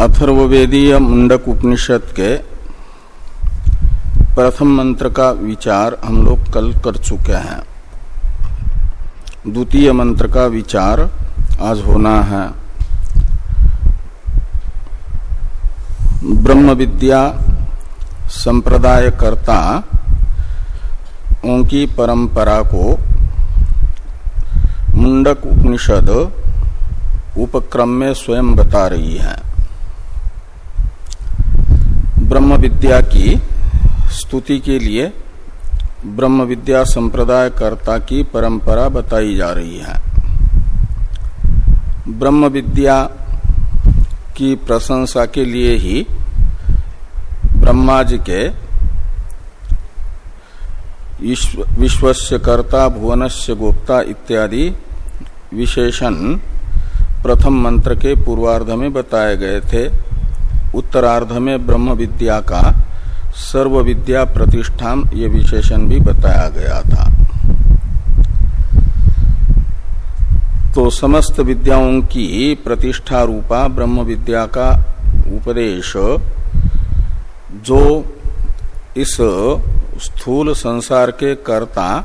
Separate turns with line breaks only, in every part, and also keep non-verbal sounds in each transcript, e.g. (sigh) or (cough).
अथर्वेदीय मुंडक उपनिषद के प्रथम मंत्र का विचार हम लोग कल कर चुके हैं। द्वितीय मंत्र का विचार आज होना है। ब्रह्म विद्या संप्रदाय कर्ता की परंपरा को मुंडक उपनिषद उपक्रम में स्वयं बता रही है। ब्रह्म विद्या की स्तुति के लिए ब्रह्म विद्या संप्रदाय कर्ता की परंपरा बताई जा रही है। ब्रह्म विद्या की प्रशंसा के लिए ही ब्रह्मा जी के विश्वस्य कर्ता भुवनस्य गोप्ता इत्यादि विशेषण प्रथम मंत्र के पूर्वार्ध में बताए गए थे। उत्तरार्ध में ब्रह्म विद्या का सर्व विद्या प्रतिष्ठान ये विशेषण भी बताया गया था। तो समस्त विद्याओं की प्रतिष्ठा रूपा ब्रह्म विद्या का उपदेश, जो इस स्थूल संसार के कर्ता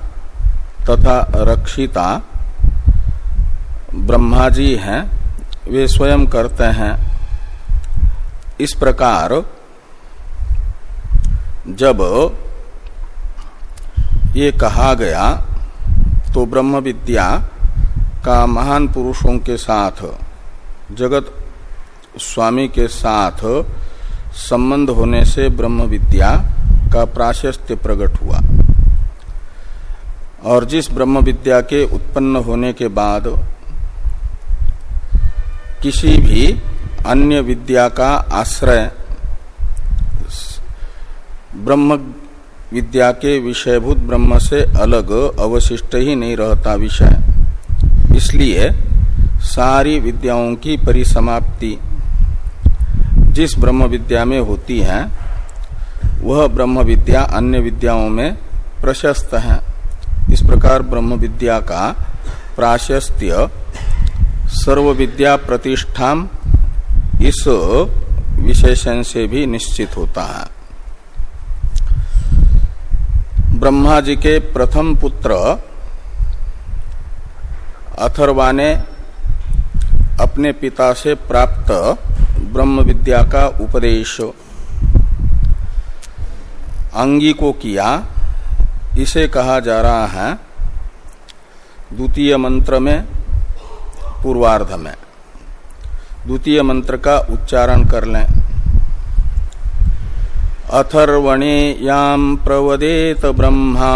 तथा रक्षिता ब्रह्मा जी हैं, वे स्वयं करते हैं। इस प्रकार जब ये कहा गया तो ब्रह्म विद्या का महान पुरुषों के साथ, जगत स्वामी के साथ संबंध होने से ब्रह्म विद्या का प्राशस्त्य प्रकट हुआ। और जिस ब्रह्म विद्या के उत्पन्न होने के बाद किसी भी अन्य विद्या का आश्रय, ब्रह्म विद्या के विषयभूत ब्रह्म से अलग अवशिष्ट ही नहीं रहता विषय। इसलिए सारी विद्याओं की परिसमाप्ति जिस ब्रह्म विद्या में होती है, वह ब्रह्म विद्या अन्य विद्याओं में प्रशस्त है। इस प्रकार ब्रह्म विद्या का प्राशस्त्य सर्व विद्या प्रतिष्ठा इस विशेषण से भी निश्चित होता है। ब्रह्मा जी के प्रथम पुत्र अथर्वा ने अपने पिता से प्राप्त ब्रह्म विद्या का उपदेश अंगी को किया। इसे कहा जा रहा है, द्वितीय मंत्र में, पूर्वार्ध में। द्वितीय मंत्र का उच्चारण कर लें। अथर्वणे याम प्रवदेत ब्रह्मा।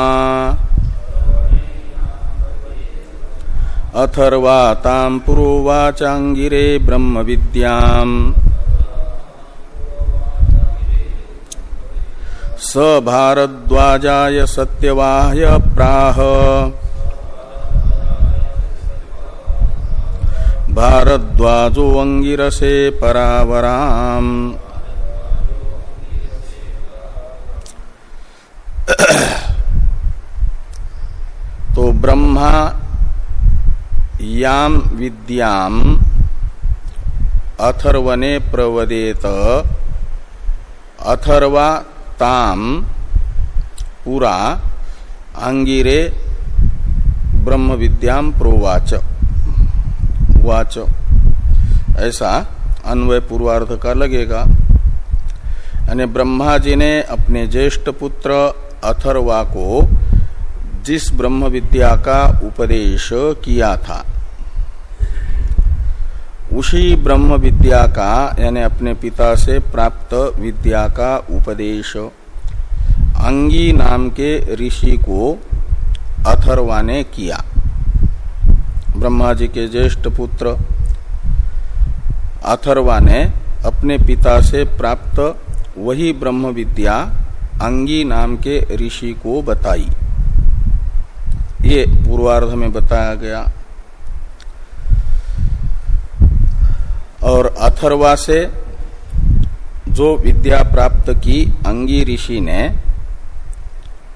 अथर्वाताम पुरोवाचांगिरे ब्रह्म विद्याम स भारद्वाजाय सत्यवाह्य प्राह। भारद्वाजो अंगिरसे परावराम। तो ब्रह्मा याम विद्याम अथर्वने प्रवदेत, अथर्वा ताम पूरा, अंगिरे ब्रह्म विद्याम प्रोवाच। वाच। ऐसा अन्वय पूर्वार्ध का लगेगा। यानी ब्रह्मा जी ने अपने ज्येष्ठ पुत्र अथर्वा को जिस ब्रह्म विद्या का उपदेश किया था, उसी ब्रह्म विद्या का, यानी अपने पिता से प्राप्त विद्या का उपदेश, अंगी नाम के ऋषि को अथर्वा ने किया। ब्रह्मा जी के ज्येष्ठ पुत्र अथर्वा ने अपने पिता से प्राप्त वही ब्रह्म विद्या अंगी नाम के ऋषि को बताई। ये पूर्वार्ध में बताया गया। और अथर्वा से जो विद्या प्राप्त की अंगी ऋषि ने,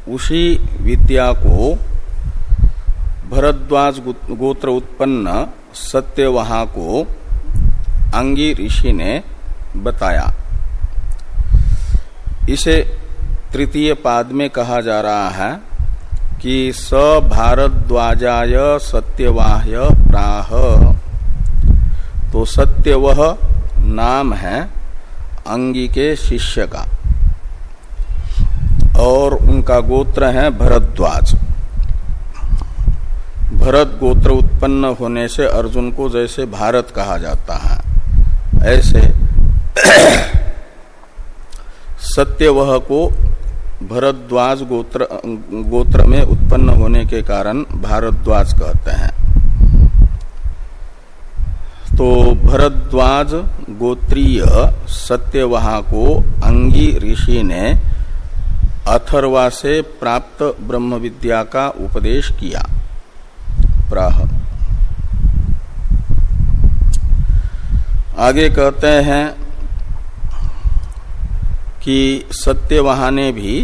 उसी विद्या को भरद्वाज गोत्र उत्पन्न सत्यवहा को अंगी ऋषि ने बताया। इसे तृतीय पाद में कहा जा रहा है कि स भारद्वाजाय सत्यवाह्य प्राह। तो सत्य वह नाम है अंगी के शिष्य का। और उनका गोत्र है भरद्वाज। भरत गोत्र उत्पन्न होने से अर्जुन को जैसे भारत कहा जाता है। ऐसे सत्य वह को भरद्वाज गोत्र गोत्र में उत्पन्न होने के कारण भारद्वाज कहते हैं। तो भरद्वाज गोत्रीय सत्यवहा को अंगी ऋषि ने अथर्वा से प्राप्त ब्रह्म विद्या का उपदेश किया। प्राह आगे कहते हैं कि सत्यवहा ने भी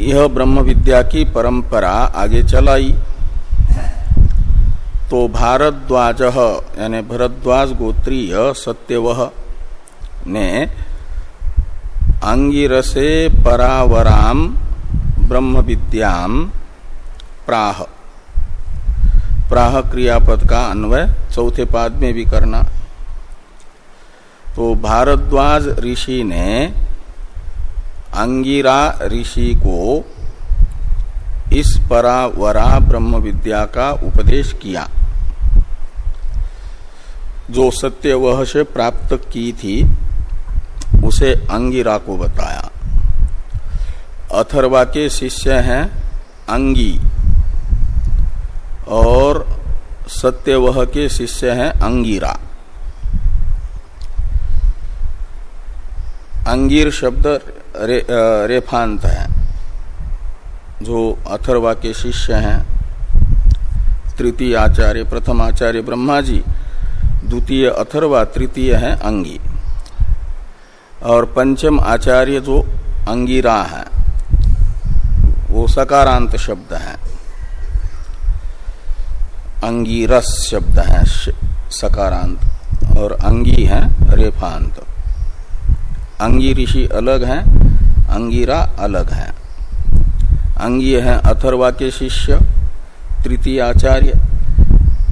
यह ब्रह्म विद्या की परंपरा आगे चलाई। तो भारद्वाज, यानी भरद्वाज गोत्रीय सत्यवह ने अंगिरसे परावराम ब्रह्म विद्याम प्राह। प्राह क्रियापद का अन्वय चौथे पाद में भी करना। तो भारद्वाज ऋषि ने अंगिरा ऋषि को इस परावरा ब्रह्म विद्या का उपदेश किया। जो सत्य वह से प्राप्त की थी, उसे अंगिरा को बताया। अथर्वा के शिष्य हैं अंगी। और सत्यवह के शिष्य हैं अंगीरा। अंगीर शब्द रे, रेफांत है। जो अथर्वा के शिष्य हैं। तृतीय आचार्य प्रथम आचार्य ब्रह्मा जी द्वितीय अथर्वा तृतीय है अंगी। और पंचम आचार्य जो अंगीरा है वो सकारांत शब्द है। अंगीरस शब्द है सकारांत, और अंगी है रेफांत। अंगी ऋषि अलग हैं, अंगीरा अलग है। अंगी है अथर्वा के शिष्य तृतीय आचार्य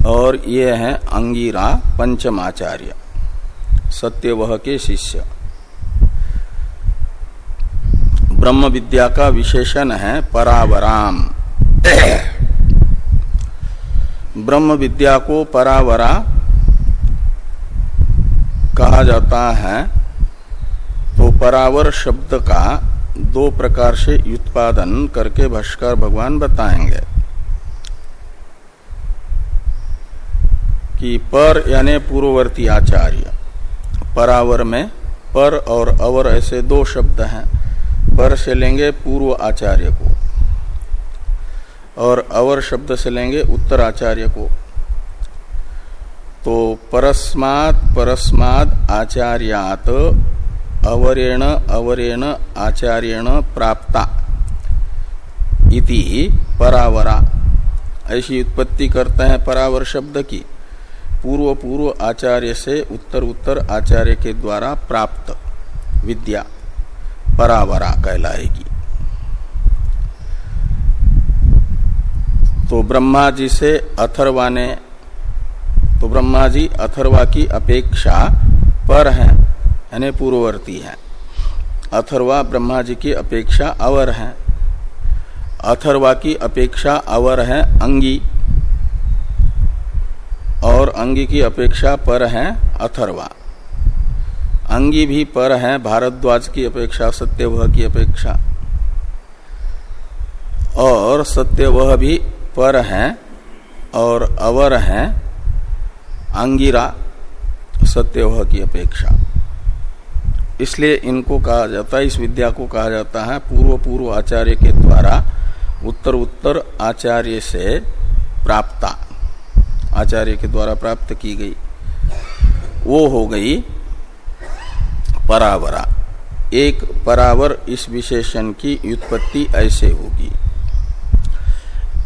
और ये है अंगिरा पंचमाचार्य, सत्यवह के शिष्य। ब्रह्म विद्या का विशेषण है परावराम। ब्रह्म विद्या को परावरा कहा जाता है। तो परावर शब्द का दो प्रकार से उत्पादन करके भाष्कर भगवान बताएँगे। कि पर यानी पूर्ववर्ती आचार्य, परावर में पर और अवर ऐसे दो शब्द हैं। पर से लेंगे पूर्व आचार्य को। और अवर शब्द से लेंगे उत्तर आचार्य को। तो परस्मात परस्माद आचार्यात अवरेण अवरेण आचार्यण प्राप्ता इति परावरा। ऐसी उत्पत्ति करते हैं परावर शब्द की। पूर्व पूर्व आचार्य से उत्तर उत्तर आचार्य के द्वारा प्राप्त विद्या परावरा कहलाएगी। तो ब्रह्मा जी से अथर्वा ने तो ब्रह्मा जी अथर्वा की अपेक्षा पर हैं, यानी पूर्ववर्ती है। अथर्वा ब्रह्मा जी की अपेक्षा अवर है। अथर्वा की अपेक्षा अवर है अंगी, और अंगी की अपेक्षा पर है अथर्वा। अंगी भी पर है, भारद्वाज की अपेक्षा, सत्यवह की अपेक्षा। और सत्यवह भी पर हैं और अवर हैं, अंगिरा सत्यवह की अपेक्षा। इसलिए इनको कहा जाता है, इस विद्या को कहा जाता है पूर्व पूर्व आचार्य के द्वारा उत्तर उत्तर आचार्य से प्राप्ता, आचार्य के द्वारा प्राप्त की गई। वो हो गई परावरा। एक परावर इस विशेषण की उत्पत्ति ऐसे होगी।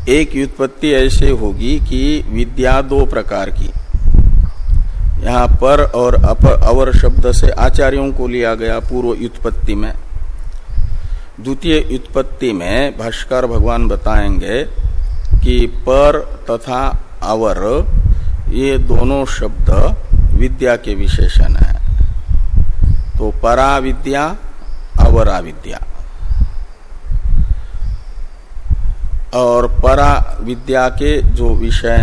एक व्युत्पत्ति ऐसे होगी कि विद्या दो प्रकार की। यहाँ पर और अपर अवर शब्द से आचार्यों को लिया गया पूर्व उत्पत्ति में। द्वितीय उत्पत्ति में भाष्कर भगवान बताएँगे कि पर तथा अवर, ये दोनों शब्द विद्या के विशेषण है। तो परा विद्या अवरा विद्या और परा विद्या के जो विषय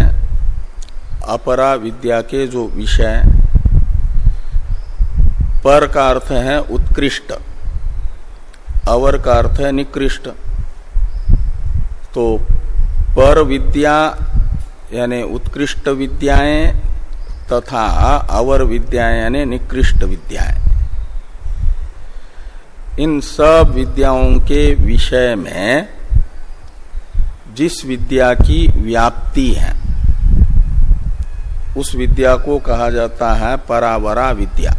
अपरा विद्या के जो विषय पर का अर्थ है उत्कृष्ट, अवर का अर्थ है निकृष्ट। तो पर विद्या यानी उत्कृष्ट विद्याएँ तथा अवर विद्याएँ यानी निकृष्ट विद्याएँ। इन सब विद्याओं के विषय में जिस विद्या की व्याप्ति है, उस विद्या को कहा जाता है परावरा विद्या।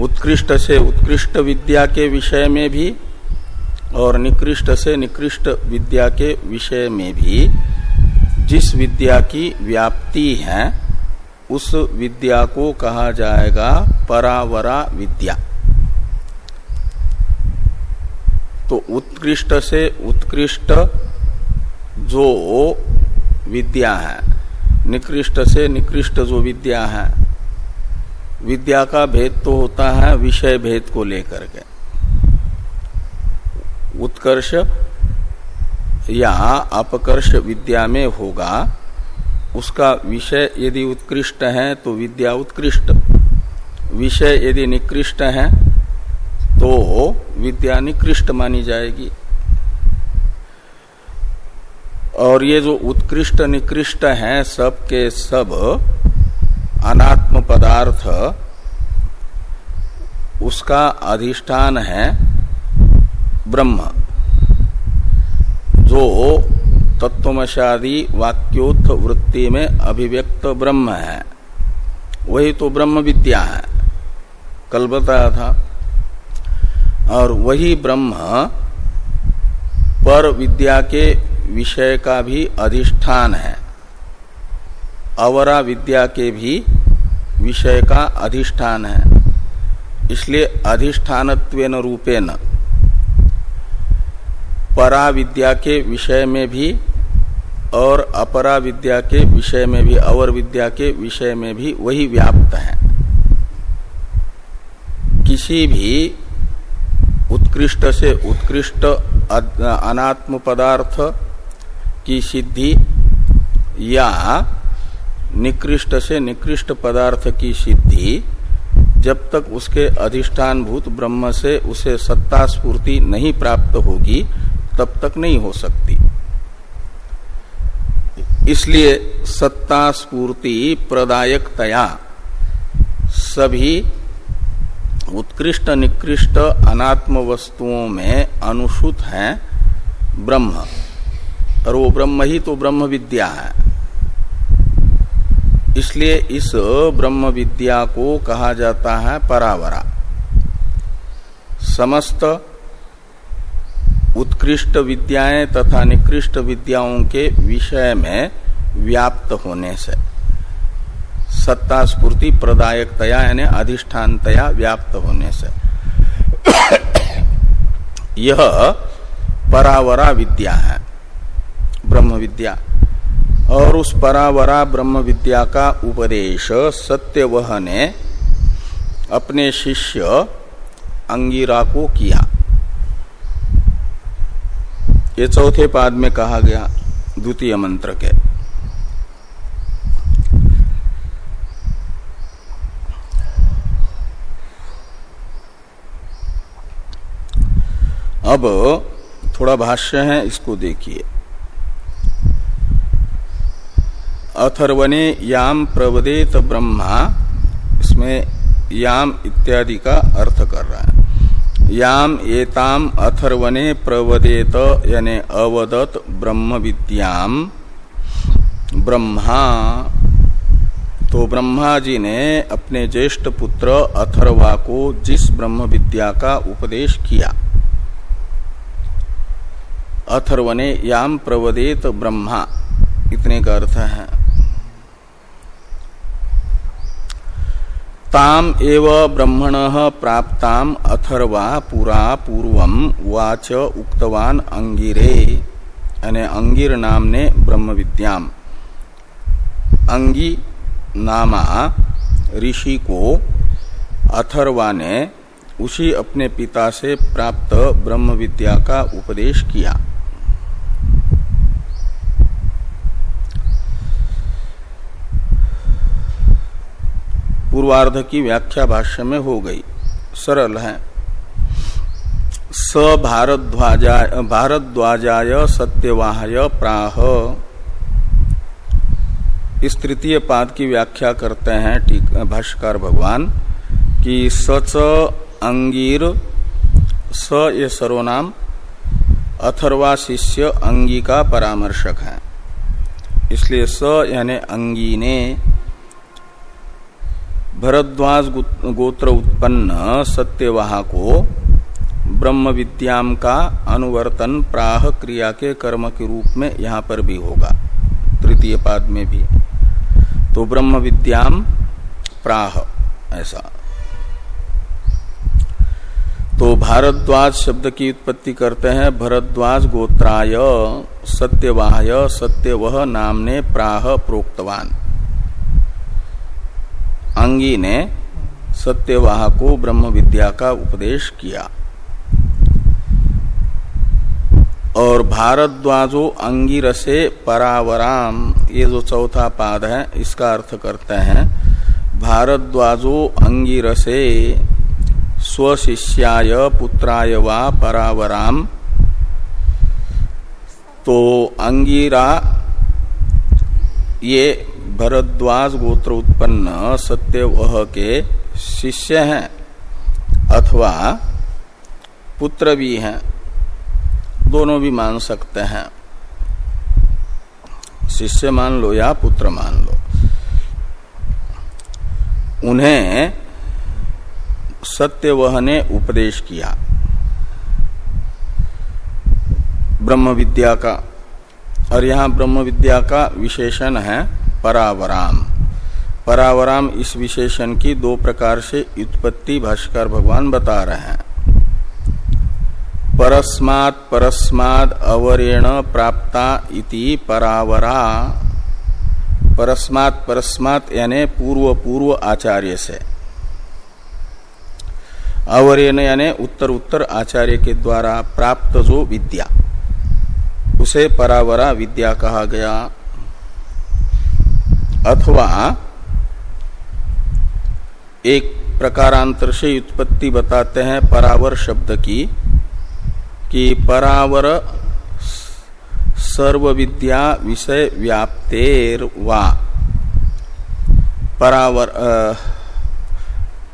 उत्कृष्ट से उत्कृष्ट विद्या के विषय में भी और निकृष्ट से निकृष्ट विद्या के विषय में भी जिस विद्या की व्याप्ति है, उस विद्या को कहा जाएगा परावरा विद्या। तो उत्कृष्ट से उत्कृष्ट जो विद्या है, निकृष्ट से निकृष्ट जो विद्या है, विद्या का भेद तो होता है विषय भेद को लेकर के। उत्कर्ष या अपकर्ष विद्या में होगा, उसका विषय यदि उत्कृष्ट है तो विद्या उत्कृष्ट। विषय यदि निकृष्ट है तो विद्या निकृष्ट मानी जाएगी। और ये जो उत्कृष्ट निकृष्ट है सब के सब अनात्म पदार्थ, उसका अधिष्ठान है ब्रह्म। जो तत्वमशादी वाक्योत्थ वृत्ति में अभिव्यक्त ब्रह्म है, वही तो ब्रह्म विद्या है। कल बताया था। और वही ब्रह्म पर विद्या के विषय का भी अधिष्ठान है। अवरा विद्या के भी विषय का अधिष्ठान है। इसलिए अधिष्ठान रूपेण परा विद्या के विषय में भी और अपरा विद्या के विषय में भी, अवर विद्या के विषय में भी वही व्याप्त है। किसी भी उत्कृष्ट से उत्कृष्ट अनात्म पदार्थ की सिद्धि या निकृष्ट से निकृष्ट पदार्थ की सिद्धि, जब तक उसके अधिष्ठान भूत ब्रह्म से उसे सत्ता स्फूर्ति नहीं प्राप्त होगी, तब तक नहीं हो सकती। इसलिए सत्ता स्फूर्ति प्रदायकतया सभी उत्कृष्ट निकृष्ट अनात्म वस्तुओं में अनुसूत है ब्रह्म। और वो ब्रह्म ही तो ब्रह्म विद्या है। इसलिए इस ब्रह्म विद्या को कहा जाता है परावरा। समस्त उत्कृष्ट विद्याएँ तथा निकृष्ट विद्याओं के विषय में व्याप्त होने से। सत्ता स्फूर्ति प्रदायकतया यानी अधिष्ठानतया व्याप्त होने से। यह परावरा विद्या है, ब्रह्म विद्या। और उस परावरा ब्रह्म विद्या का उपदेश सत्यवह ने अपने शिष्य अंगिरा को किया। ये चौथे पाद में कहा गया, द्वितीय मंत्र के। अब थोड़ा भाष्य है, इसको देखिए। अथर्वने याम प्रवदेत ब्रह्मा, इसमें याम इत्यादि का अर्थ कर रहा है। याम एताम अथर्वने प्रवदेत, यानी अवदत ब्रह्म विद्याम ब्रह्मा तो ब्रह्मा जी ने अपने ज्येष्ठ पुत्र अथर्वा को जिस ब्रह्म विद्या का उपदेश किया अथर्वने याम प्रवदेत ब्रह्मा। इतने का अर्थ है। ताम एव ब्रह्मण प्राप्ताम अथर्वा पुरा पूर्व वाच उक्तवान अंगिरे। यानी अंगिर नाम ने ब्रह्म विद्याम अंगी नामा ऋषि को अथर्वा ने उसी अपने पिता से प्राप्त ब्रह्म विद्या का उपदेश किया। पूर्वार्ध की व्याख्या भाष्य में हो गई। सरल है। स भारद्वाजाय भारद्वाजाय सत्यवाहाय प्राह। इस तृतीय पाद की व्याख्या करते हैं भाष्कर भगवान, कि सच अंगीर, स ये सर्वनाम, अथर्वा शिष्य अंगी का परामर्शक है। इसलिए स यानी अंगी ने भरद्वाज गोत्र उत्पन्न सत्यवाह को ब्रह्म विद्याम का अनुवर्तन प्राह क्रिया के कर्म के रूप में यहाँ पर भी होगा। तृतीय पाद में भी। तो ब्रह्म विद्याम प्राह, ऐसा। तो भारद्वाज शब्द की उत्पत्ति करते हैं, भरद्वाज गोत्राय, सत्यवाहय सत्य वह नाम ने प्राह प्रोक्तवान। अंगी ने सत्यवाह को ब्रह्म विद्या का उपदेश किया। और भारद्वाजो अंगिरसे परावराम, ये जो चौथा पाद है, इसका अर्थ करते हैं, भारद्वाजो अंगिरसे स्वशिष्याय पुत्राय वा परावराम तो अंगिरा ये भरद्वाज गोत्र उत्पन्न सत्य वह के शिष्य हैं, अथवा पुत्र भी हैं, दोनों भी मान सकते हैं। शिष्य मान लो या पुत्र मान लो। उन्हें सत्य वह ने उपदेश किया। ब्रह्म विद्या का, और यहाँ ब्रह्म विद्या का विशेषण है परावराम। परावराम इस विशेषण की दो प्रकार से उत्पत्ति भाष्कर भगवान बता रहे हैं। परस्मात् परस्माद अवरेण प्राप्ता इति परावरा। परस्मात् परस्मात् यानी पूर्व पूर्व आचार्य से। अवरेण यानी उत्तर उत्तर आचार्य के द्वारा प्राप्त जो विद्या, उसे परावरा विद्या कहा गया। अथवा एक प्रकारांतर से उत्पत्ति बताते हैं परावर शब्द की कि परावर सर्व विद्या विषय व्याप्तेर वा। परावर आ,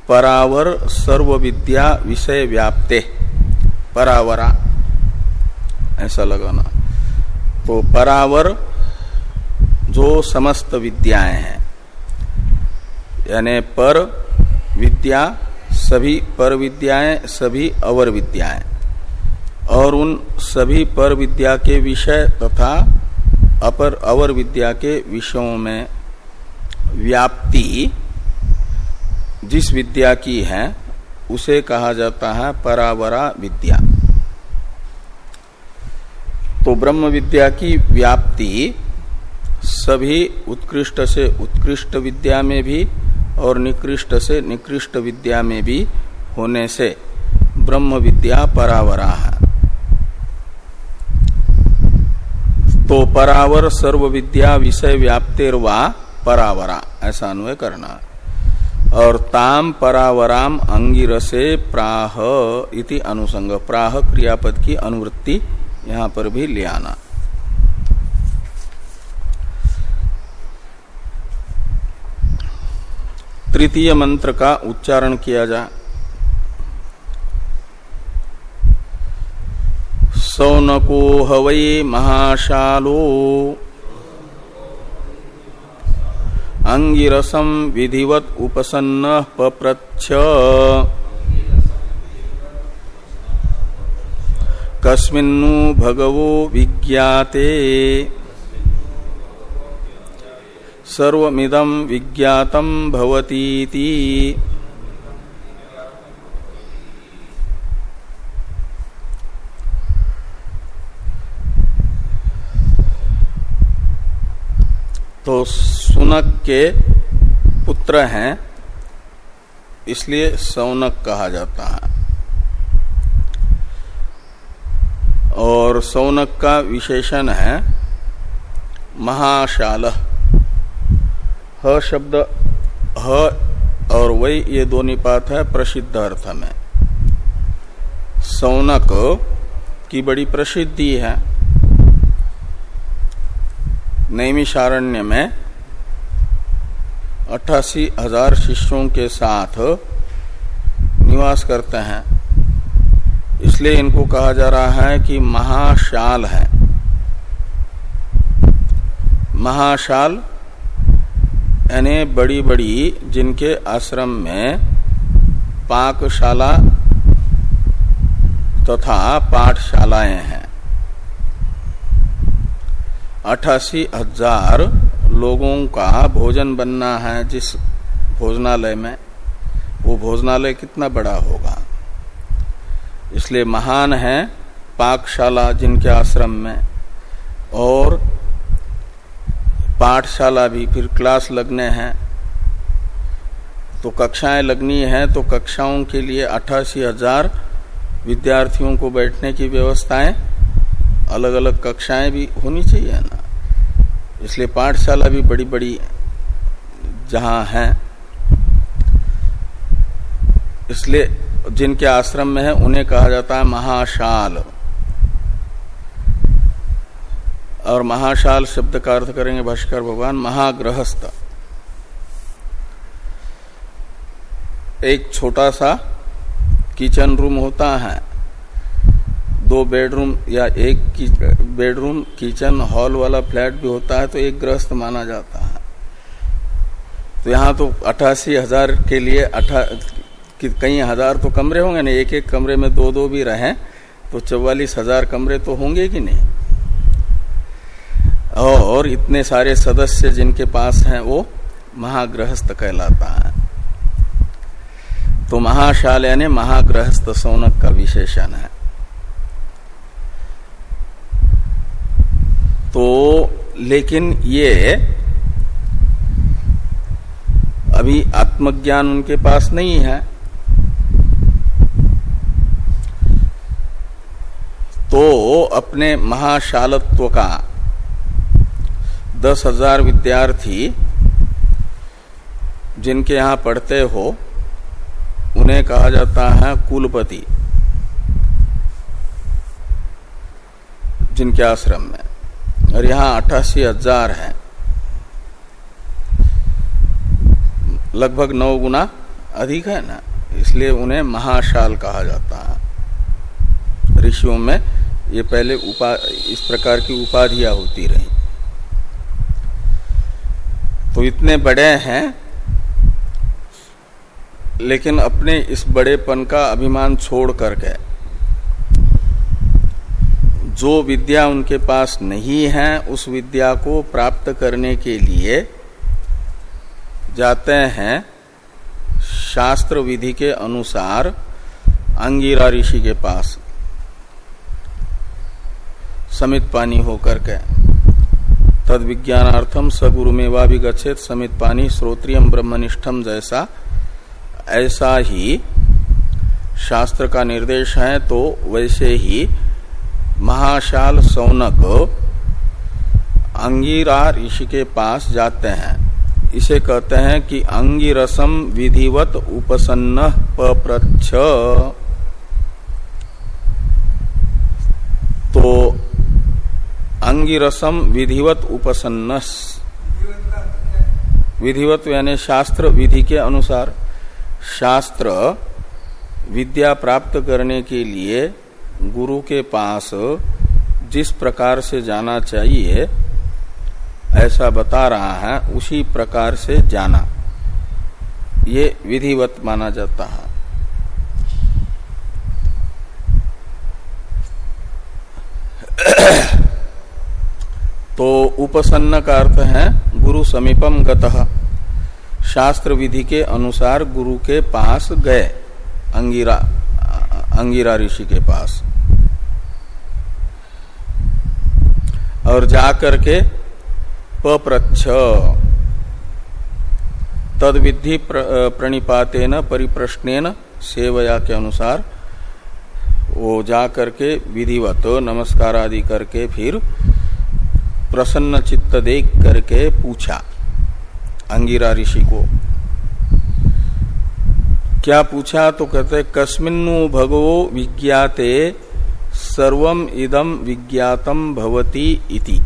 परावर सर्व विद्या विषय व्याप्ते। परावरा ऐसा लगाना। तो परावर जो समस्त विद्याएँ हैं। यानी पर विद्या, सभी पर विद्याएँ, सभी अवर विद्याएँ। और उन सभी पर विद्या के विषय तथा अपर अवर विद्या के विषयों में व्याप्ति जिस विद्या की है, उसे कहा जाता है परावरा विद्या। तो ब्रह्म विद्या की व्याप्ति सभी उत्कृष्ट से उत्कृष्ट विद्या में भी और निकृष्ट से निकृष्ट विद्या में भी होने से ब्रह्म विद्या परावरा है तो परावर सर्व विद्या विषय व्याप्तेरवा परावरा, ऐसा अन्वय करना। और ताम परावराम अंगिरसे प्राह इति अनुसंग, प्राह क्रियापद की अनुवृत्ति यहाँ पर भी ले आना। तृतीय मंत्र का उच्चारण किया जाए सौनको हवै महाशालो। अंगिरसम विधिवत उपसन्न पप्रच्छ। कस्मिन्नु भगवो विज्ञाते। सर्वमिदम विज्ञातम भवतीति। तो सुनक के पुत्र हैं, इसलिए सौनक कहा जाता है। और सौनक का विशेषण है महाशाल शब्द, ह और वही ये दो निपात है प्रसिद्ध अर्थ में। सौनक की बड़ी प्रसिद्धि है। नैमिषारण्य में अट्ठासी हज़ार शिष्यों के साथ निवास करते हैं। इसलिए इनको कहा जा रहा है कि महाशाल है। महाशाल यानी बड़ी बड़ी जिनके आश्रम में पाकशाला तथा पाठशालाएँ हैं। अठासी हज़ार लोगों का भोजन बनना है जिस भोजनालय में। वो भोजनालय कितना बड़ा होगा? इसलिए महान है पाकशाला जिनके आश्रम में और पाठशाला भी, फिर क्लास लगने हैं। तो कक्षाएँ लगनी है तो कक्षाओं के लिए अट्ठासी हज़ार विद्यार्थियों को बैठने की व्यवस्थाएँ अलग अलग कक्षाएँ भी होनी चाहिए ना। इसलिए पाठशाला भी बड़ी बड़ी जहाँ है। इसलिए जिनके आश्रम में है, उन्हें कहा जाता है महाशाल। और महाशाल शब्द का अर्थ करेंगे भाष्कर भगवान महाग्रहस्थ एक छोटा सा किचन रूम होता है। दो बेडरूम या एक बेडरूम, किचन, हॉल वाला फ्लैट भी होता है तो एक गृहस्थ माना जाता है। तो यहाँ तो अठासी हज़ार के लिए अठा कई हज़ार तो कमरे होंगे ना एक एक कमरे में दो दो भी रहे तो चौवालीस हज़ार कमरे तो होंगे कि नहीं? और इतने सारे सदस्य जिनके पास हैं, वो महाग्रहस्थ कहलाता है। तो महाशाल यानी महाग्रहस्थ सोनक का विशेषण है। तो लेकिन ये अभी आत्मज्ञान उनके पास नहीं है। तो अपने महाशालत्व का दस हज़ार विद्यार्थी जिनके यहाँ पढ़ते हो, उन्हें कहा जाता है कुलपति, जिनके आश्रम में। और यहाँ अट्ठासी हज़ार है। लगभग नौ गुना अधिक है ना, इसलिए उन्हें महाशाल कहा जाता है। ऋषियों में ये पहले उपा, इस प्रकार की उपाधियाँ होती रही। तो इतने बड़े हैं, लेकिन अपने इस बड़ेपन का अभिमान छोड़ करके जो विद्या उनके पास नहीं है, उस विद्या को प्राप्त करने के लिए जाते हैं शास्त्र विधि के अनुसार अंगिरा ऋषि के पास, समित पानी होकर के। तद विज्ञानार्थम सगुरु में गच्छेत समित पानी श्रोत्रियम ब्रह्मनिष्ठम जैसा ऐसा ही शास्त्र का निर्देश है तो वैसे ही महाशाल सौनक अंगिरा ऋषि के पास जाते हैं। इसे कहते हैं कि अंगिरसम विधिवत उपसन्न पप्रच्छ। तो अंगिरसम विधिवत उपसन्न विधिवत यानी शास्त्र विधि के अनुसार शास्त्र विद्या प्राप्त करने के लिए गुरु के पास जिस प्रकार से जाना चाहिए, ऐसा बता रहा है, उसी प्रकार से जाना। ये विधिवत माना जाता है। तो उपसन्न का अर्थ है गुरु समीपम गतः। शास्त्र विधि के अनुसार गुरु के पास गए अंगिरा अंगिरा ऋषि के पास। और जाकर के पप्रच्छ। तद विधि प्र, प्रणिपातेन परिप्रश्नेन सेवया के अनुसार वो जा करके विधिवत नमस्कार आदि करके फिर प्रसन्न चित्त देख करके पूछा, अंगिरा ऋषि को, क्या पूछा? तो कहते, कस्मिन्नु भगवो विज्ञाते, सर्वम इदम विज्ञातम भवती इति।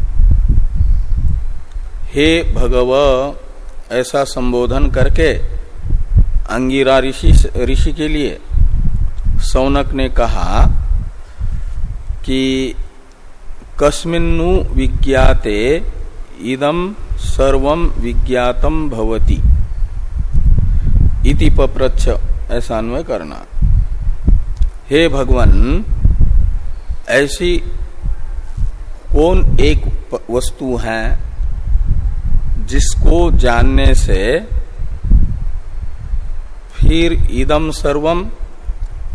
हे भगव, ऐसा संबोधन करके, अंगिरा ऋषि ऋषि के लिए, सौनक ने कहा कि कस्मिन्नु विज्ञाते इदम सर्वम विज्ञातम भवति। इति पप्रच्छ ऐसा अन्वय करना। हे भगवान, ऐसी कौन एक वस्तु है जिसको जानने से फिर इदम सर्वम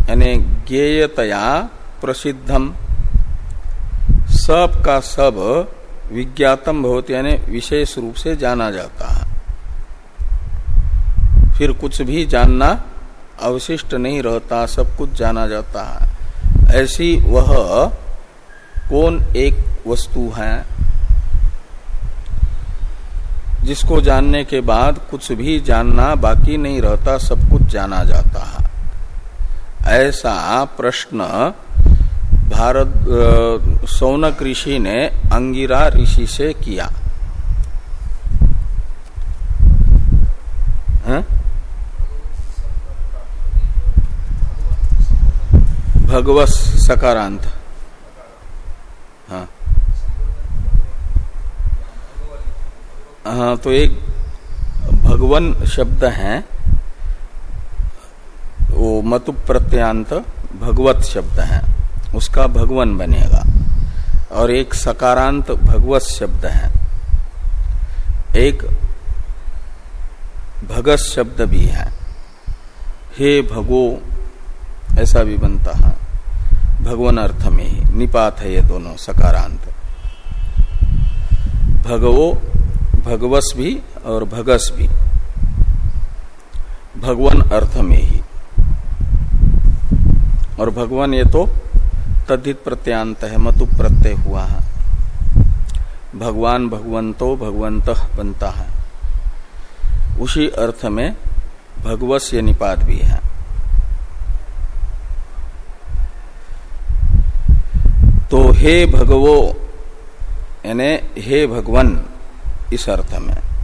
यानी ज्ञेयतया प्रसिद्धम सब का सब विज्ञातम भवत, यानी विशेष रूप से जाना जाता है। फिर कुछ भी जानना अवशिष्ट नहीं रहता, सब कुछ जाना जाता है। ऐसी वह कौन एक वस्तु है, जिसको जानने के बाद कुछ भी जानना बाकी नहीं रहता, सब कुछ जाना जाता है। ऐसा प्रश्न भारत सौनक ऋषि ने अंगिरा ऋषि से किया। है? भगवत सकारांत। हाँ। हाँ तो एक भगवन शब्द है। वो मतु प्रत्यांत भगवत शब्द है। उसका भगवन बनेगा। और एक सकारांत भगवत शब्द है। एक भगत शब्द भी है। हे भगो, ऐसा भी बनता है। भगवान अर्थ में ही निपात है ये दोनों सकारांत। भगवो, भगवस भी और भगस भी। भगवान अर्थ में ही। और भगवान ये तो तद्धित प्रत्यांत है, मतु प्रत्यय हुआ है। भगवान भगवंतो भगवंत बनता है। उसी अर्थ में भगवस ये निपात भी है। तो हे भगवो, यानी हे भगवन, इस अर्थ में।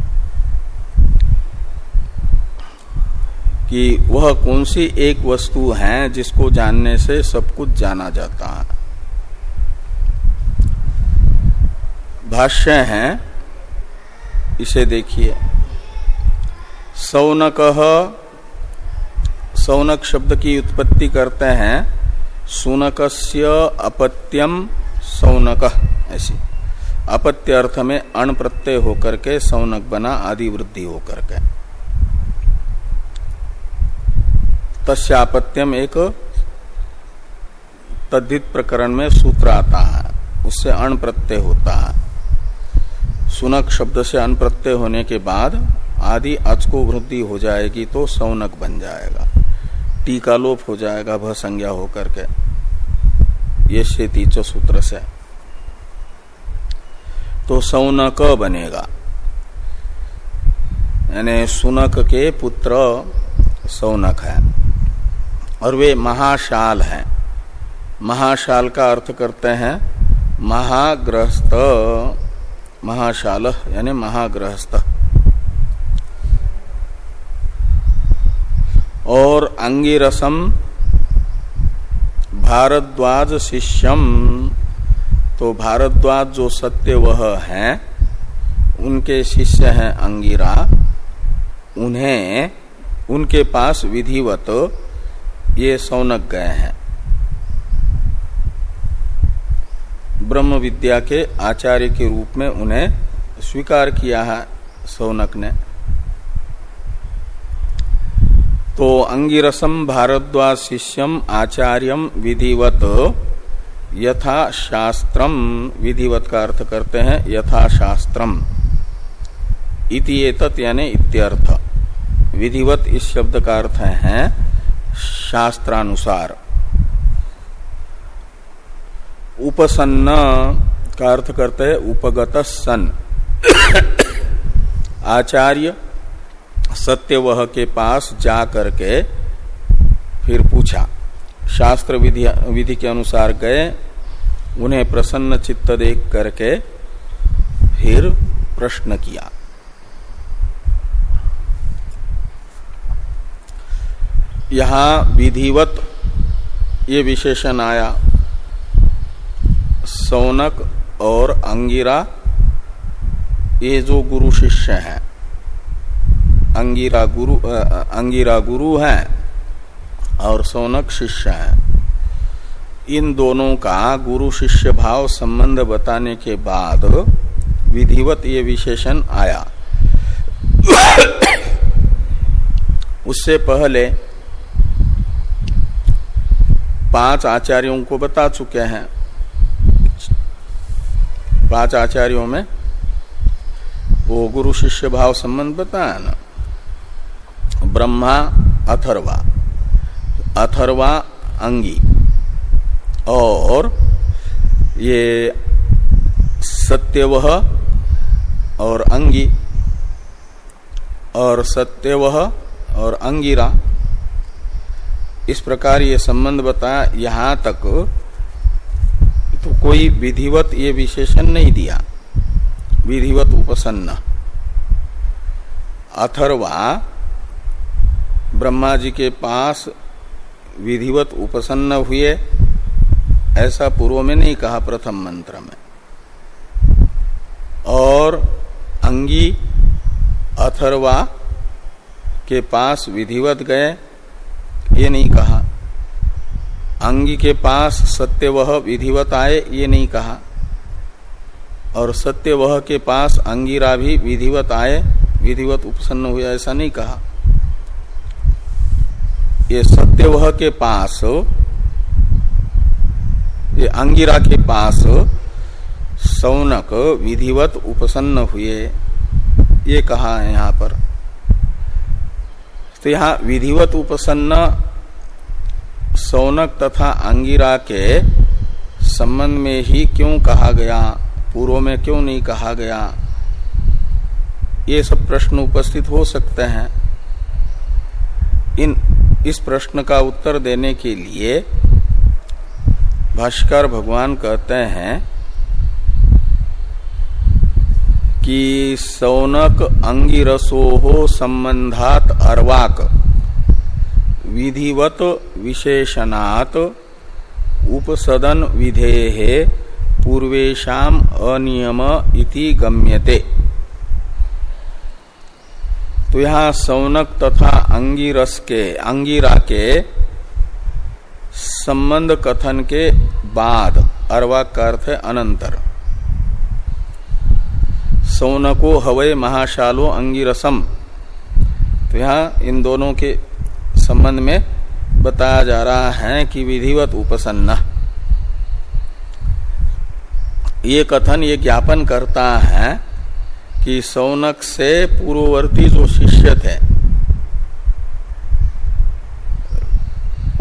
कि वह कौन सी एक वस्तु है जिसको जानने से सब कुछ जाना जाता है। भाष्य है, इसे देखिए। सौनक सौनक शब्द की उत्पत्ति करते हैं, सुनकस्य अपत्यम सौनक, ऐसी। अपत्य अर्थ में अण प्रत्यय होकर के सौनक बना आदि वृद्धि होकर के। तस्यापत्यम एक तद्धित प्रकरण में सूत्र आता है। उससे अण प्रत्यय होता है। सुनक शब्द से अण प्रत्यय होने के बाद आदि अच को वृद्धि हो जाएगी तो सौनक बन जाएगा। टीका लोप हो जाएगा भ संज्ञा होकर के। ये शेतीच सूत्र से। तो सौनक बनेगा। यानी सुनक के पुत्र सौनक है। और वे महाशाल हैं। महाशाल का अर्थ करते हैं महाग्रहस्थ महाशाल, यानी महाग्रहस्थ और अंगिरसम, भारद्वाज शिष्यम। तो भारद्वाज जो सत्य वह है, उनके शिष्य हैं अंगिरा। उन्हें, उनके पास विधिवत ये सौनक गए हैं। ब्रह्म विद्या के आचार्य के रूप में उन्हें स्वीकार किया है सौनक ने। तो अंगिरसम भारद्वाज शिष्यम आचार्यम विधिवत यथा शास्त्रम। विधिवत का अर्थ करते हैं यथा शास्त्रम। इति यानी इत्यर्थ। विधिवत इस शब्द का अर्थ है। शास्त्रानुसार। उपसन्न का अर्थ करते हैं उपगत सन। आचार्य सत्यवह के पास जा करके फिर पूछा, शास्त्र विधि विधि के अनुसार गए, उन्हें प्रसन्न चित्त देख करके फिर प्रश्न किया। यहाँ विधिवत ये विशेषण आया। सौनक और अंगिरा, ये जो गुरु शिष्य हैं, अंगिरा गुरु अंगिरा गुरु हैं और सौनक शिष्य हैं, इन दोनों का गुरु शिष्य भाव संबंध बताने के बाद विधिवत ये विशेषण आया। (coughs) उससे पहले पाँच आचार्यों को बता चुके हैं। पाँच आचार्यों में वो गुरु शिष्य भाव संबंध बताया ना। ब्रह्मा, अथर्वा अथर्वा अंगी, और ये सत्यवह और अंगी, और सत्यवह और अंगिरा। इस प्रकार ये संबंध बताया, यहाँ तक तो कोई विधिवत ये विशेषण नहीं दिया। विधिवत उपसन्न। अथर्वा ब्रह्मा जी के पास विधिवत उपसन्न हुए, ऐसा पूर्व में नहीं कहा प्रथम मंत्र में। और अंगी अथर्वा के पास विधिवत गए ये नहीं कहा। अंगी के पास सत्य वह विधिवत आए ये नहीं कहा। और सत्य वह के पास अंगिरा भी विधिवत आए विधिवत उपसन्न हुए ऐसा नहीं कहा। ये सत्य वह के पास, ये अंगिरा के पास सौनक विधिवत उपसन्न हुए, ये कहा है यहाँ पर। तो यहाँ विधिवत उपसन्न सौनक तथा अंगिरा के संबंध में ही क्यों कहा गया? पूर्व में क्यों नहीं कहा गया? ये सब प्रश्न उपस्थित हो सकते हैं। इन, इस प्रश्न का उत्तर देने के लिए भाष्कर भगवान कहते हैं कि सौनक अंगिरसो संबंधात अर्वाक। विधिवत विशेषणात उपसदन विधे पूर्वेशम अनियम इति गम्यते। तो यहाँ सौनक तथा अंगिरस के अंगिरा के संबंध कथन के बाद अरवा का अर्थ अनंतर। सौनको हवय महाशालो अंगिरसम। तो यहाँ इन दोनों के संबंध में बताया जा रहा है कि विधिवत उपसन्न। ये कथन, ये ज्ञापन करता है कि सौनक से पूर्ववर्ती जो शिष्य थे,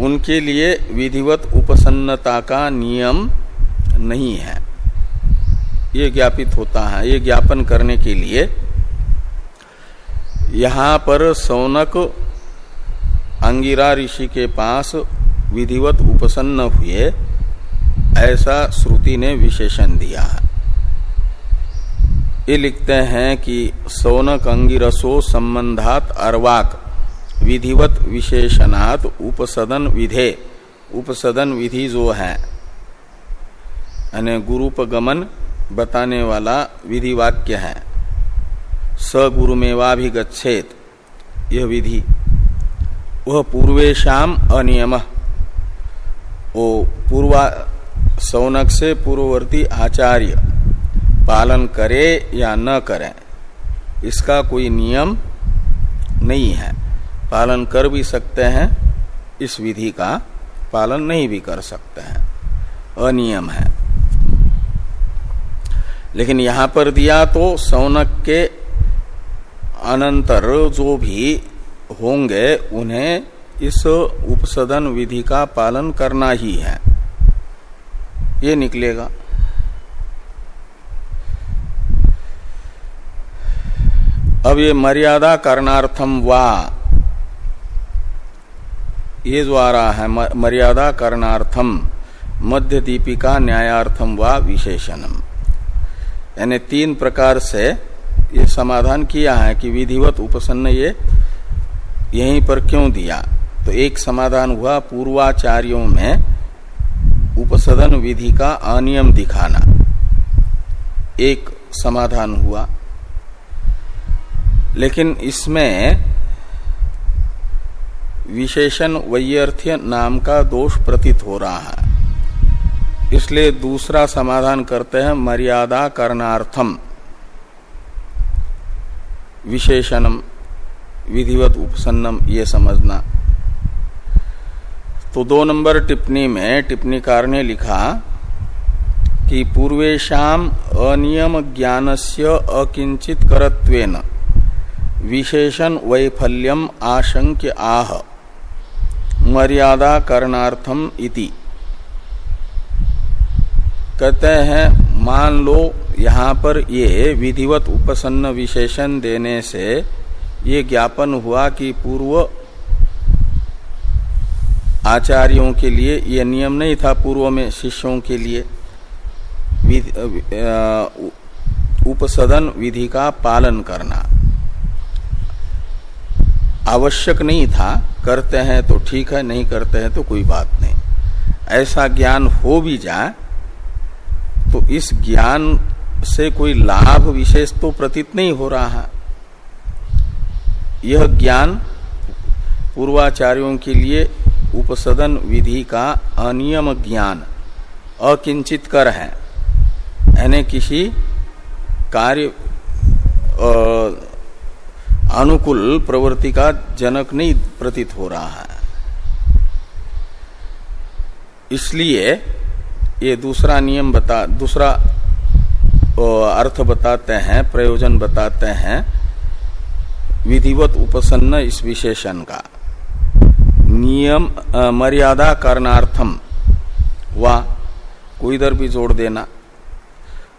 उनके लिए विधिवत उपसन्नता का नियम नहीं है। ये ज्ञापित होता है, ये ज्ञापन करने के लिए। यहाँ पर सौनक अंगिरा ऋषि के पास विधिवत उपसन्न हुए, ऐसा श्रुति ने विशेषण दिया है। ये लिखते हैं कि सौनक अंगिरसो संबंधात अर्वाक विधिवत विशेषणात उपसदन विधे, उपसदन विधि जो है। यानी गुरुपगमन बताने वाला विधि वाक्य है। स गुरु गच्छेत यह विधि। वह पूर्वेशम अनियम। वो पूर्वा सौनक से पूर्ववर्ती आचार्य, पालन करे या न करे, इसका कोई नियम नहीं है। पालन कर भी सकते हैं, इस विधि का पालन नहीं भी कर सकते हैं। अनियम है। लेकिन यहाँ पर दिया तो सौनक के अनंतर जो भी होंगे, उन्हें इस उपसदन विधि का पालन करना ही है। ये निकलेगा। अब ये मर्यादा करणार्थम वा। ये जो आ रहा है मर्यादा करणार्थम, मध्य दीपिका न्यायार्थम वा विशेषणम। यानी तीन प्रकार से ये समाधान किया है कि विधिवत उपसन्न ये यहीं पर क्यों दिया? तो एक समाधान हुआ पूर्वाचार्यों में उपसदन विधि का अनियम दिखाना। एक समाधान हुआ। लेकिन इसमें विशेषण वैयर्थ्य नाम का दोष प्रतीत हो रहा है। इसलिए दूसरा समाधान करते हैं, मर्यादा करणार्थम। विशेषणम, विधिवत उपसन्नम, ये समझना। तो दो नंबर टिप्पणी में, टिप्पणीकार ने लिखा कि पूर्वेशम अनियम ज्ञानस्य अकिंचित करत्वेन। विशेषण वैफल्यम आशंक्य आह। मर्यादा करणार्थम इति। कहते हैं, मान लो यहाँ पर ये विधिवत उपसन्न विशेषण देने से ये ज्ञापन हुआ कि पूर्व आचार्यों के लिए यह नियम नहीं था, पूर्व में शिष्यों के लिए उपसदन विधि का पालन करना। आवश्यक नहीं था, करते हैं तो ठीक है, नहीं करते हैं तो कोई बात नहीं। ऐसा ज्ञान हो भी जाए तो इस ज्ञान से कोई लाभ विशेष तो प्रतीत नहीं हो रहा है। यह ज्ञान पूर्वाचार्यों के लिए उपसदन विधि का अनियम ज्ञान, अकिंचित कर है। यानी किसी कार्य अनुकूल प्रवृत्ति का जनक नहीं प्रतीत हो रहा है। इसलिए ये दूसरा नियम बता, दूसरा अर्थ बताते हैं, प्रयोजन बताते हैं, विधिवत उपसन्न इस विशेषण का। नियम मर्यादा करणार्थम, वा, कोई इधर भी जोड़ देना,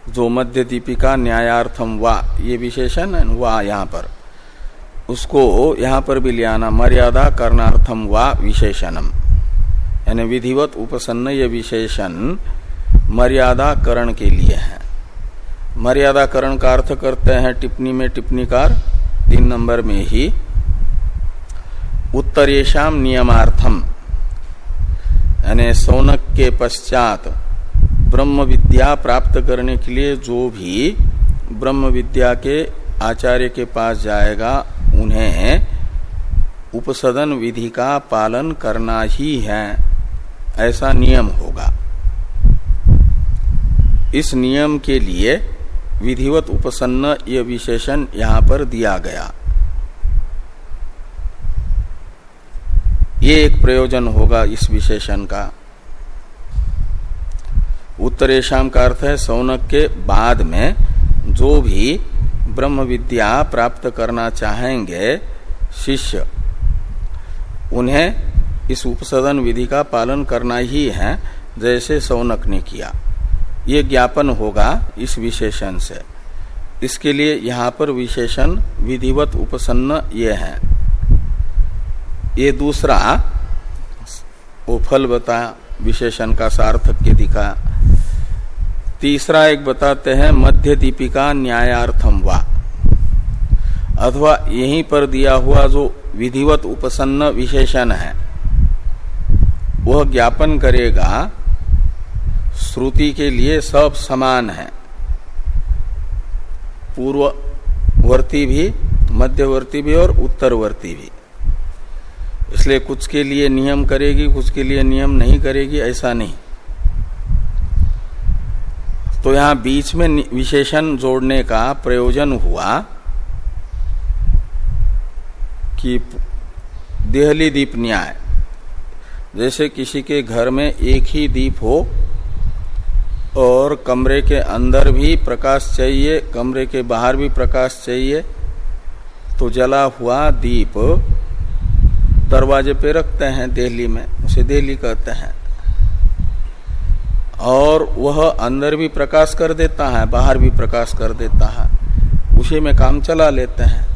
जो मध्य दीपिका न्यायार्थम वा, ये विशेषण है, वा यहाँ पर। उसको यहाँ पर भी ले आना, मर्यादा करणार्थम वा विशेषणम। यानी विधिवत उपसन्न ये विशेषण मर्यादा करण के लिए है। मर्यादा करण का अर्थ करते हैं टिप्पणी में टिप्पणीकार, तीन नंबर में ही उत्तरेशम नियमार्थम। यानी सौनक के पश्चात ब्रह्म विद्या प्राप्त करने के लिए जो भी ब्रह्म विद्या के आचार्य के पास जाएगा, उन्हें उपसदन विधि का पालन करना ही है। ऐसा नियम होगा। इस नियम के लिए विधिवत उपसन्न यह विशेषण यहाँ पर दिया गया। ये एक प्रयोजन होगा इस विशेषण का। उत्तरेशम का अर्थ है सौनक के बाद में जो भी ब्रह्म विद्या प्राप्त करना चाहेंगे शिष्य, उन्हें इस उपसदन विधि का पालन करना ही है, जैसे सौनक ने किया। ये ज्ञापन होगा इस विशेषण से। इसके लिए यहाँ पर विशेषण विधिवत उपसन्न ये है। ये दूसरा वो फल बता, विशेषण का सार्थक के दिखा। तीसरा एक बताते हैं, मध्य दीपिका न्यायार्थम वा। अथवा यहीं पर दिया हुआ जो विधिवत उपसन्न विशेषण है। वह ज्ञापन करेगा, श्रुति के लिए सब समान है। पूर्ववर्ती भी, मध्यवर्ती भी और उत्तरवर्ती भी। इसलिए कुछ के लिए नियम करेगी, कुछ के लिए नियम नहीं करेगी, ऐसा नहीं। तो यहाँ बीच में विशेषण जोड़ने का प्रयोजन हुआ कि देहली दीप न्याय। जैसे किसी के घर में एक ही दीप हो और कमरे के अंदर भी प्रकाश चाहिए, कमरे के बाहर भी प्रकाश चाहिए तो जला हुआ दीप दरवाजे पे रखते हैं दिल्ली में, उसे दिल्ली कहते हैं। और वह अंदर भी प्रकाश कर देता है, बाहर भी प्रकाश कर देता है। उसी में काम चला लेते हैं।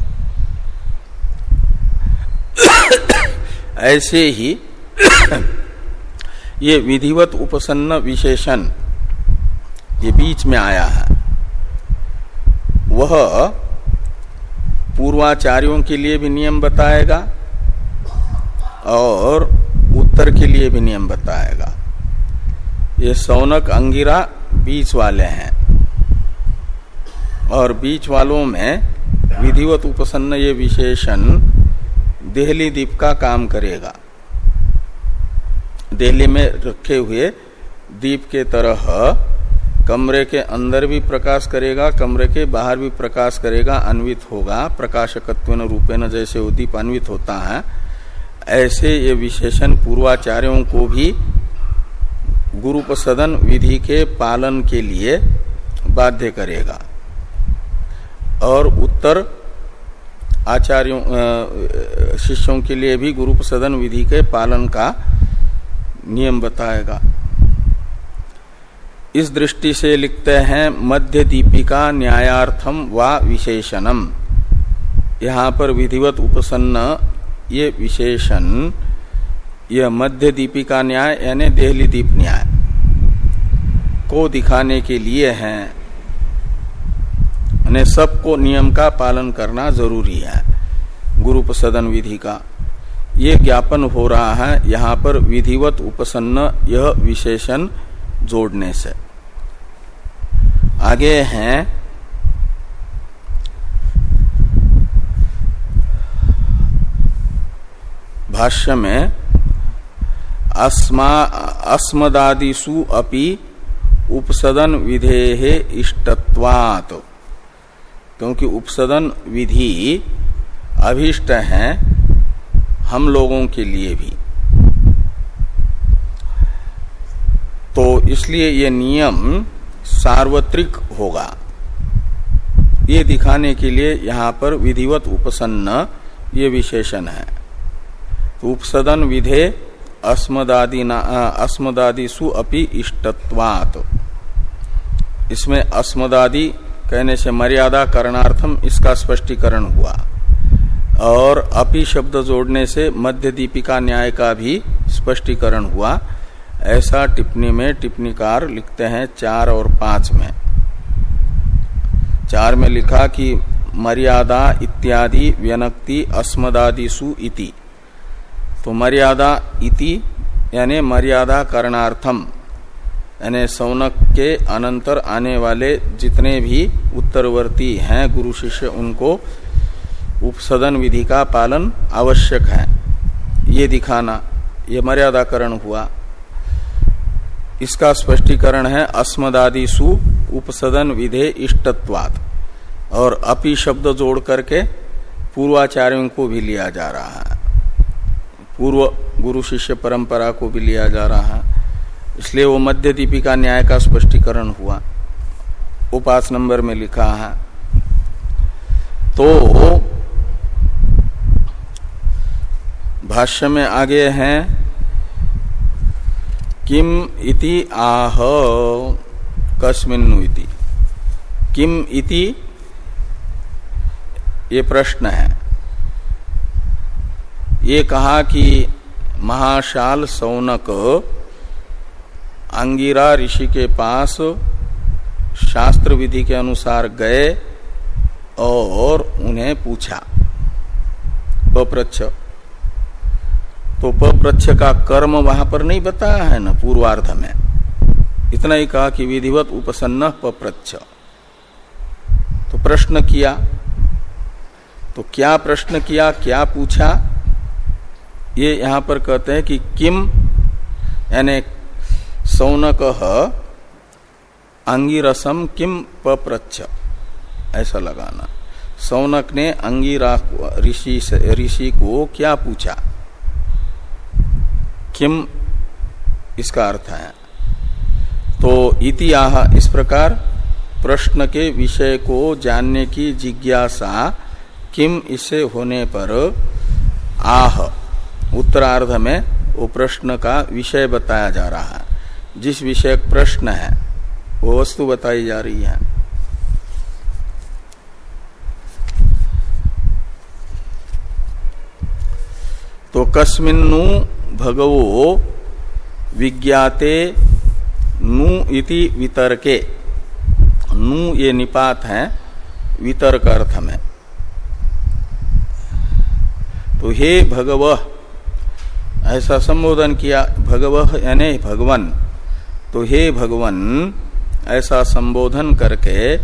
(coughs) ऐसे ही (coughs) ये विधिवत उपसन्न विशेषण ये बीच में आया है। वह पूर्वाचार्यों के लिए भी नियम बताएगा और उत्तर के लिए भी नियम बताएगा। ये सौनक, अंगिरा बीच वाले हैं और बीच वालों में विधिवत उपसन्न ये विशेषण देहली दीप का काम करेगा। दिल्ली में रखे हुए दीप के तरह कमरे के अंदर भी प्रकाश करेगा, कमरे के बाहर भी प्रकाश करेगा, अन्वित होगा प्रकाशकत्व रूपेण जैसे वो दीप अन्वित होता है। ऐसे ये विशेषण पूर्वाचार्यों को भी गुरुपसदन विधि के पालन के लिए बाध्य करेगा। और उत्तर आचार्यों शिष्यों के लिए भी गुरुपसदन विधि के पालन का नियम बताएगा। इस दृष्टि से लिखते हैं, मध्य दीपिका न्यायार्थम व विशेषणम। यहाँ पर विधिवत उपसन्न ये विशेषण यह मध्य दीपिका न्याय, यानी देहली दीप न्याय, को दिखाने के लिए है। सबको नियम का पालन करना ज़रूरी है, गुरुपसदन विधि का। ये ज्ञापन हो रहा है। यहाँ पर विधिवत उपसन्न यह विशेषण जोड़ने से। आगे हैं। भाष्य में, अस्मा अस्मदादिशु अपि उपसदन विधेहे इष्टत्वात्। क्योंकि उपसदन विधि अभिष्ट है हम लोगों के लिए भी। तो इसलिए ये नियम सार्वत्रिक होगा। ये दिखाने के लिए यहाँ पर विधिवत उपसन्न ये विशेषण है। तो उपसदन विधे अस्मदादि अस्मदादिसु अपि इष्टत्वात। इसमें अस्मदादि कहने से मर्यादा करणार्थम इसका स्पष्टीकरण हुआ। और अपि शब्द जोड़ने से मध्य दीपिका न्याय का भी स्पष्टीकरण हुआ। ऐसा टिप्पणी में टिप्पणीकार लिखते हैं चार और पाँच में। चार में लिखा कि मर्यादा इत्यादि व्यनक्ति अस्मदादिशु इति। तो मर्यादा इति यानी मर्यादा करणार्थम, यानी सौनक के अनंतर आने वाले जितने भी उत्तरवर्ती हैं गुरु शिष्य, उनको उपसदन विधि का पालन आवश्यक है। ये दिखाना, ये मर्यादाकरण हुआ। इसका स्पष्टीकरण है अस्मदादिशु उपसदन विधे इष्टत्वात। और अपि शब्द जोड़ करके पूर्वाचार्यों को भी लिया जा रहा है। पूर्व गुरु शिष्य परंपरा को भी लिया जा रहा है। इसलिए वो मध्य दीपिका न्याय का स्पष्टीकरण हुआ। उपास नंबर में लिखा है तो भाष्य में आगे हैं, किम इति आह कस्मिन्नु इति। किम इति, ये प्रश्न है। ये कहा कि महाशाल सौनक, अंगिरा ऋषि के पास शास्त्र विधि के अनुसार गए और उन्हें पूछा। पप्रच्छ तो पप्रच्छ का कर्म वहाँ पर नहीं बताया है ना, पूर्वार्ध में। इतना ही कहा कि विधिवत उपसन्न पप्रच्छ। तो प्रश्न किया। तो क्या प्रश्न किया, क्या पूछा? ये यहाँ पर कहते हैं कि किम, यानी सौनक, अंगीरसम किम पप्रच्छ। ऐसा लगाना। सौनक ने अंगीरा ऋषि ऋषि को क्या पूछा? किम इसका अर्थ है। तो इति आह इस प्रकार, प्रश्न के विषय को जानने की जिज्ञासा किम इसे होने पर, आह, उत्तरार्ध में वो प्रश्न का विषय बताया जा रहा है। जिस विषय प्रश्न है, वो वस्तु बताई जा रही है। तो कस्मिन्नु भगवो विज्ञाते नु इति वितर्के। नु ये निपात है, वितर्क अर्थ में। तो हे भगव, ऐसा संबोधन किया, भगव यानी भगवन। तो हे भगवन, ऐसा संबोधन करके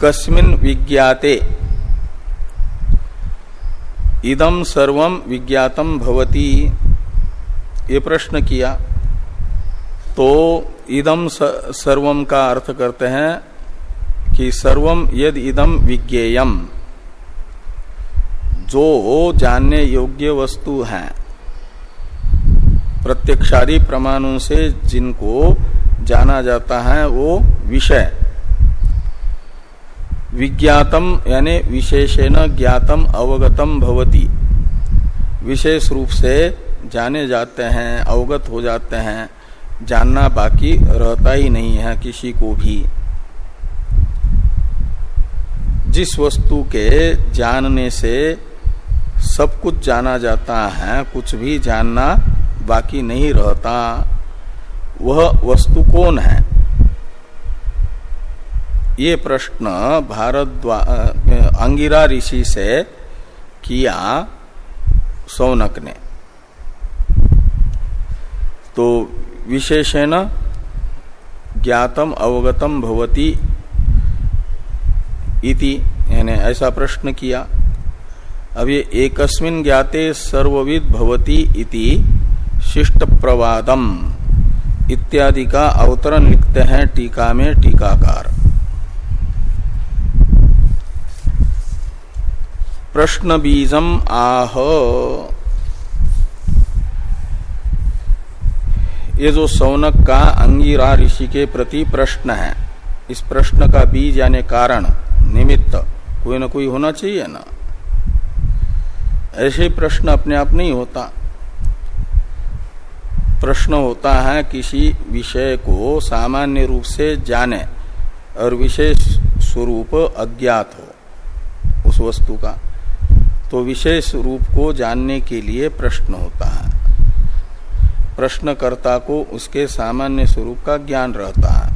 कस्मिन विज्ञाते इदम सर्वम विज्ञातम भवती। ये प्रश्न किया। तो इदम सर्वम का अर्थ करते हैं कि सर्वम यद इदम विज्ञेयम जो जानने योग्य वस्तु है, प्रत्यक्षादि प्रमाणों से जिनको जाना जाता है वो विषय। विज्ञातम, यानी विशेषेण ज्ञातम, अवगतम भवती। विशेष रूप से जाने जाते हैं, अवगत हो जाते हैं, जानना बाकी रहता ही नहीं है किसी को भी। जिस वस्तु के जानने से सब कुछ जाना जाता है, कुछ भी जानना बाकी नहीं रहता, वह वस्तु कौन है? ये प्रश्न भारत अंगिरा ऋषि से किया सौनक ने। तो विशेषण ज्ञातम अवगतम भवती इति, यानी ऐसा प्रश्न किया। अब ये एकस्मिन ज्ञाते सर्वविद भवती इति शिष्ट प्रवादम इत्यादि का अवतरण लिखते हैं टीका में टीकाकार। प्रश्न बीजम आह। ये जो सौनक का अंगिरा ऋषि के प्रति प्रश्न है, इस प्रश्न का बीज यानी कारण, निमित्त, कोई ना कोई होना चाहिए ना? ऐसे प्रश्न अपने आप नहीं होता। प्रश्न होता है किसी विषय को सामान्य रूप से जाने और विशेष स्वरूप अज्ञात हो, उस वस्तु का। तो विशेष रूप को जानने के लिए प्रश्न होता है। प्रश्नकर्ता को उसके सामान्य स्वरूप का ज्ञान रहता है।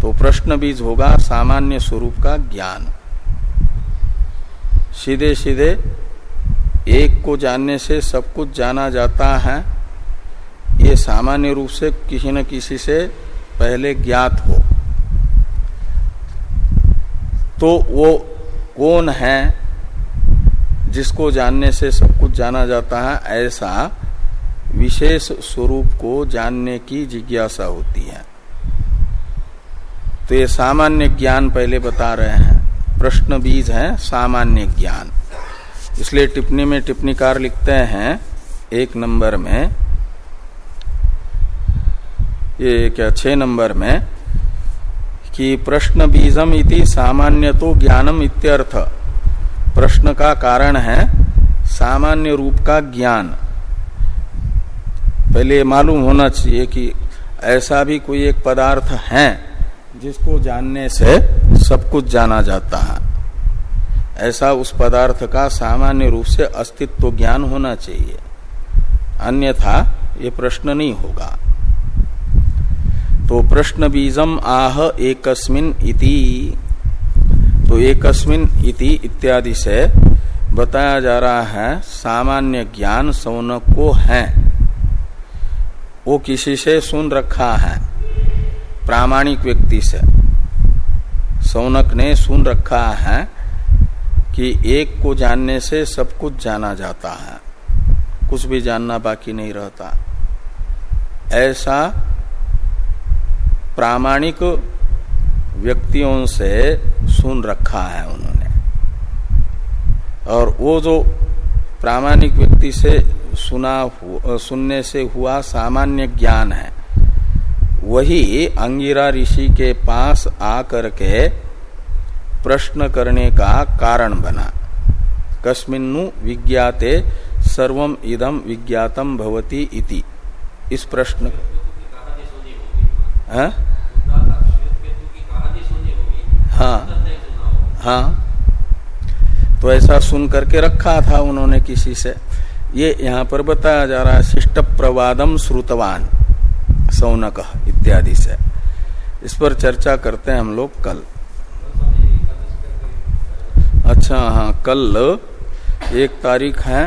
तो प्रश्न बीज होगा सामान्य स्वरूप का ज्ञान। सीधे सीधे एक को जानने से सब कुछ जाना जाता है। ये सामान्य रूप से किसी न किसी से पहले ज्ञात हो। तो वो कौन है? जिसको जानने से सब कुछ जाना जाता है, ऐसा विशेष स्वरूप को जानने की जिज्ञासा होती है। तो ये सामान्य ज्ञान पहले बता रहे हैं। प्रश्न बीज है, सामान्य ज्ञान। इसलिए टिप्पणी में टिप्पणीकार लिखते हैं, एक नंबर में। ये क्या, छह नंबर में, कि प्रश्न बीजम इति सामान्य तो ज्ञानम इत्यर्थ। प्रश्न का कारण है सामान्य रूप का ज्ञान। पहले मालूम होना चाहिए कि ऐसा भी कोई एक पदार्थ है जिसको जानने से सब कुछ जाना जाता है। ऐसा उस पदार्थ का सामान्य रूप से अस्तित्व ज्ञान होना चाहिए। अन्यथा ये प्रश्न नहीं होगा। तो प्रश्न बीजम आह एकस्मिन इति। तो एकस्मिन इति इत्यादि से बताया जा रहा है, सामान्य ज्ञान सौनक को है। वो किसी से सुन रखा है, प्रामाणिक व्यक्ति से। सौनक ने सुन रखा है कि एक को जानने से सब कुछ जाना जाता है, कुछ भी जानना बाकी नहीं रहता। ऐसा प्रामाणिक व्यक्तियों से सुन रखा है उन्होंने। और वो जो प्रामाणिक व्यक्ति से सुना सुनने से हुआ सामान्य ज्ञान है वही अंगिरा ऋषि के पास आकर के प्रश्न करने का कारण बना। कस्मिन्नु विज्ञाते सर्वम इदम विज्ञातम भवती इति। इस प्रश्न हाँ? हाँ। हाँ? तो ऐसा सुन करके रखा था उन्होंने किसी से। ये यहाँ पर बताया जा रहा है शिष्ट प्रवादम श्रुतवान, सौनक इत्यादि से। इस पर चर्चा करते हैं हम लोग कल। अच्छा हाँ कल एक तारीख है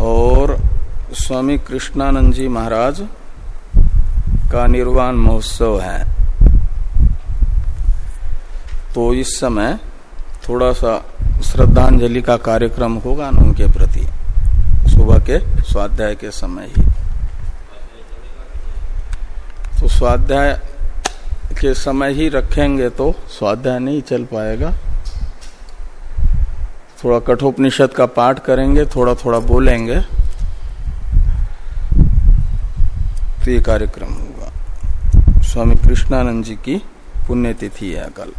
और स्वामी कृष्णानंद जी महाराज का निर्वाण महोत्सव है। तो इस समय थोड़ा सा श्रद्धांजलि का कार्यक्रम होगा ना उनके प्रति। सुबह के स्वाध्याय के समय ही। तो स्वाध्याय के समय ही रखेंगे तो स्वाध्याय नहीं चल पाएगा। थोड़ा कठोपनिषद का पाठ करेंगे थोड़ा थोड़ा बोलेंगे तो ये कार्यक्रम होगा। स्वामी कृष्णानंद जी की पुण्यतिथि है कल।